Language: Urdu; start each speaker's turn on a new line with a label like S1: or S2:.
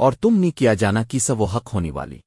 S1: اور تم نے کیا جانا کی سب وہ حق ہونے والی۔